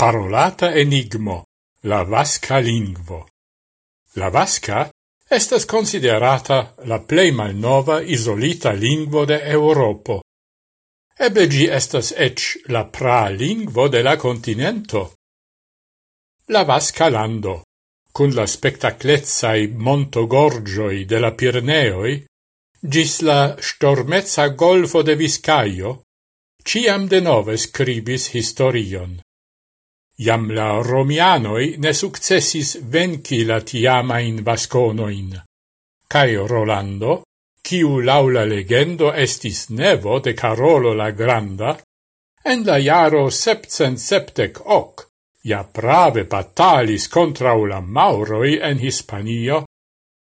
Parolata enigmo, la vasca lingvo. La vasca estas considerata la plei malnova isolita lingvo de Europo. Ebe gi estas ec la pra lingvo de la continento. La vasca lando, cun la spectaclezzai montogorgioi de la Pirneoi, gis la stormezza golfo de Viscaio, ciam de nove scribis historion. Iam la romianoi ne successis venci la tiamain vasconoin. Cai Rolando, ciu laula legendo estis nevo de Carolo la Granda, en la iaro septcent septec hoc, ja prave batalis contra la Mauroi en Hispanio,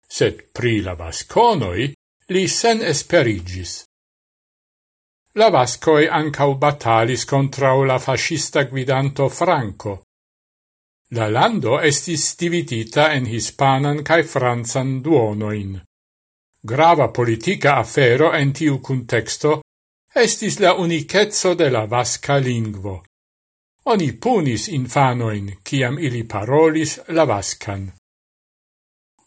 sed pri la Vasconoi li sen esperigis. La Vascoi ancau batalis contrau la fascista guidanto Franco. La lando estis dividita en hispanan cae franzan duonoin. Grava politica afero en tiu contexto estis la unicetso de la vasca lingvo. Oni punis infanoin, ciam ili parolis la vascan.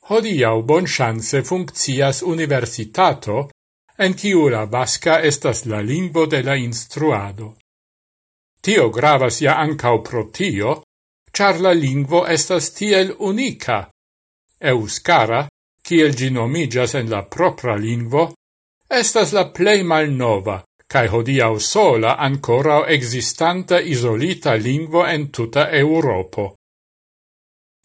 Hodiau bon chance funccias universitato, en kiu la vasca estas la lingvo de la instruado. Tio gravas ja ancau pro tio, char la lingvo estas tiel unica. Euskara, kiel ginomigas en la propra lingvo, estas la plei mal nova, cae hodiau sola ancora existanta isolita lingvo en tuta Europo.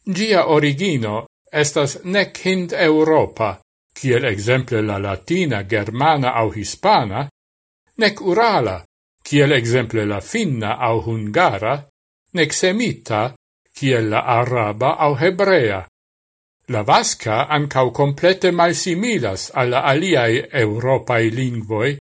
Gia origino estas nec hind Europa, kiel exemple la latina, germana au hispana, nec urala, kiel exemple la finna au hungara, nec semita, kiel la araba au hebrea. La vasca ancau complete malsimilas alla aliai europae lingvoi,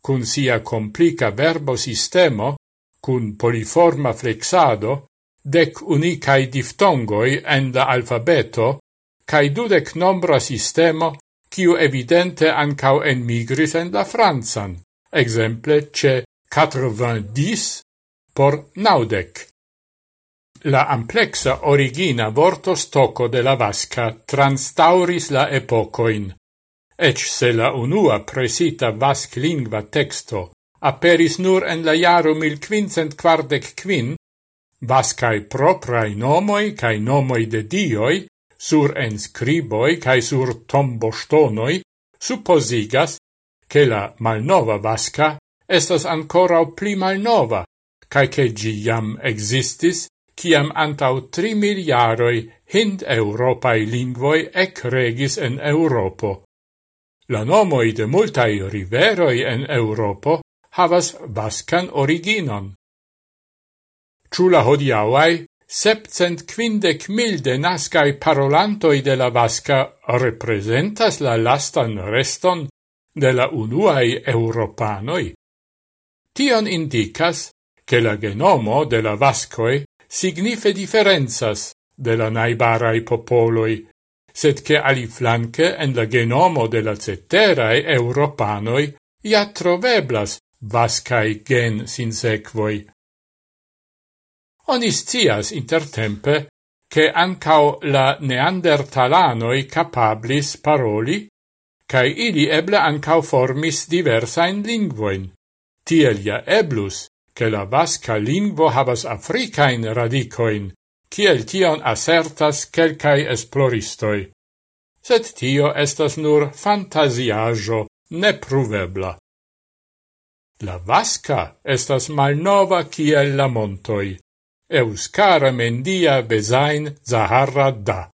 cun sia complica verbo sistemo, cun poliforma flexado, dec unicae diftongoi en la alfabeto, cae dudec nombra sistemo quiu evidente ancau emigris en la Franzan, exemple ce 90 por naudec. La amplexa origina vorto stoco de la vasca transtauris la epocoin. Ec se la unua presita vasc lingua texto aperis nur en la jaro 1545, vascae proprai nomoi cae nomoi de dioi sur enscriboi cae sur tombostonoi supposigas che la malnova vasca estas ancora pli malnova, cae che gi jam existis, ciam antau tri miliaroi hind europai lingvoi ec regis en Europo. La nomoi de multai riveroi en Europo havas vascan originon. Ciula hodiauai Septcent quindec mil de nascai parolantoi de la Vasca representas la lastan reston de la unuae europanoi. Tion indicas che la genomo de la Vascoe signife differenzas de la naibarai popoloi, sed che aliflanque en la genomo de la ceterae europanoi ja troveblas Vascae gen sinsequoi. Onis scias intertempe che ancao la neandertalanoi capablis paroli, cae ili eble ancao formis diversain lingvoin. Tielia eblus, che la vasca lingvo havas africain radicoin, kiel tion assertas quelcae esploristoi. Sed tio estas nur fantasiajo, nepruvebla. La vasca estas malnova kiel la montoi Euskara mendia bezain zaharra da.